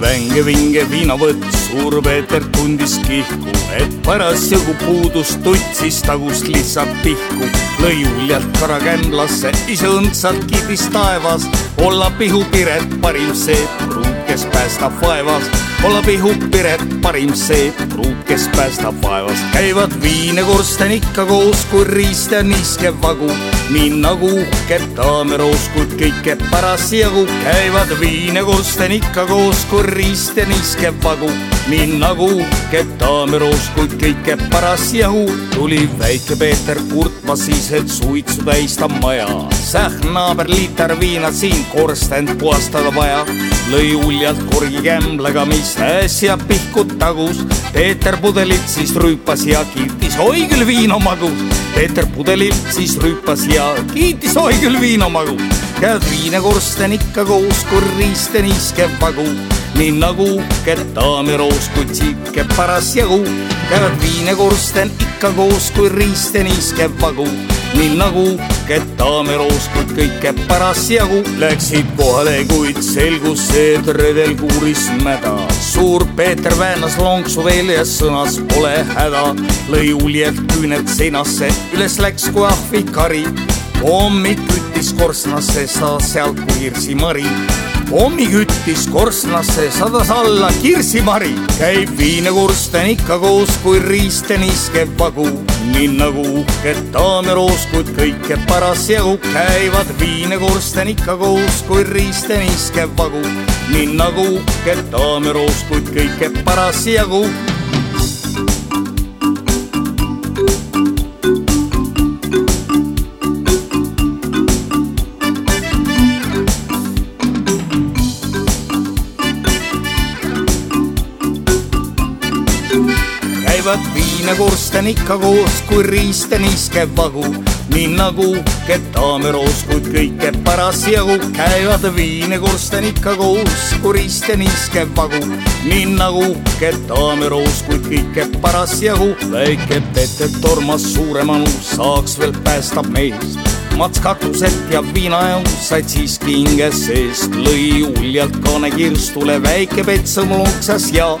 vänge-vinge viinavõtt, suur Peeter tundis kihku, et parasjagu puudus tutt, siis tagus lihtsalt pihku. lõi uljalt karakämblasse, ise õndsalt kiidis taevas, olla Pihu Piret parim see pruut, kes päästab vaevast olla Pihu Piret parim see pruut, kes päästab vaevast. käivad viinekorsten ikka koos, kui riist ja niiske vagu, nii nagu uhked taameroos, kuid kõike parasjagu käivad viinekorsten ikka koos, kui riist ja niiske vagu, nii nagu uhked taameroos, kuid kõike parasjagu tuli väike Peeter kurtma siis, et suitsu täis ta maja. Säh naaber liiter viina siin korstend puhastada vaja, lõi uljalt korgi kämblaga, mis äsja pihku tagus. Peeter pudelit siis rüüpas ja kiitis, oi küll viino magus. Peeter pudelit siis rüüpas ja kiitis, oi küll viino magus. käed viinekorsten ikka koos, kui riiste niiske vagu. nii nagu uhked daameroos, kuid sihuke parasjagu. käed viinekorsten ikka koos, kui riiste niiske vagu nii nagu uhked daameroos, kuid kõike parasjagu läksid kohale, kuid selgus et redel kuuris mäda. suur Peeter väänas lonksu veel ja sõnas pole häda, lõi uljed küüned seinasse, üles läks kui ahvikari. hommik küttis korstnasse, sa sealt kui hirsimari hommik küttis korstnasse, sadas alla kirsimari. käib viinekorsten ikka koos, kui riiste niiskeb vagu. nii nagu uhked daameroos, kuid kõike parasjagu käivad viinekorsten ikka koos, kui riiste niiskeb vagu. nii nagu uhked daameroos, kuid kõike parasjagu käivad viinekorsten ikka koos, kui riiste niiske vagu. nii nagu uhked daameroos, kuid kõike parasjagu käivad viinekorsten ikka koos, kui riiste niiske vagu. nii nagu uhked daameroos, kuid kõike parasjagu väike Peeter tormas suuremanu, saaks veel päästab meest mats katused ja viinajaussaid siiski hinges seest lõi uljalt kaanekirstule väike petsam lonksas ja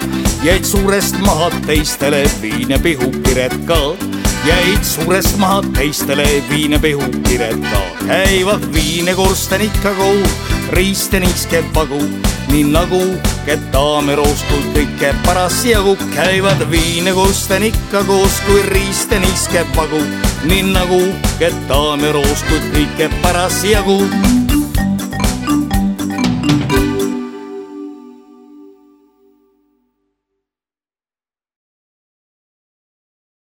jäid suurest maha teistele viinepihukired ka. Jäid suurest maha teistele viinepihukired ka. käivad viinekorsten ikka koos, riiste niiske vagu, nii nagu uhked daameroos, kui kõike parasjagu käivad viinekorsten ikka koos, kui riiste niiske vagu, nii nagu uhked daameroos, kui kõike parasjagu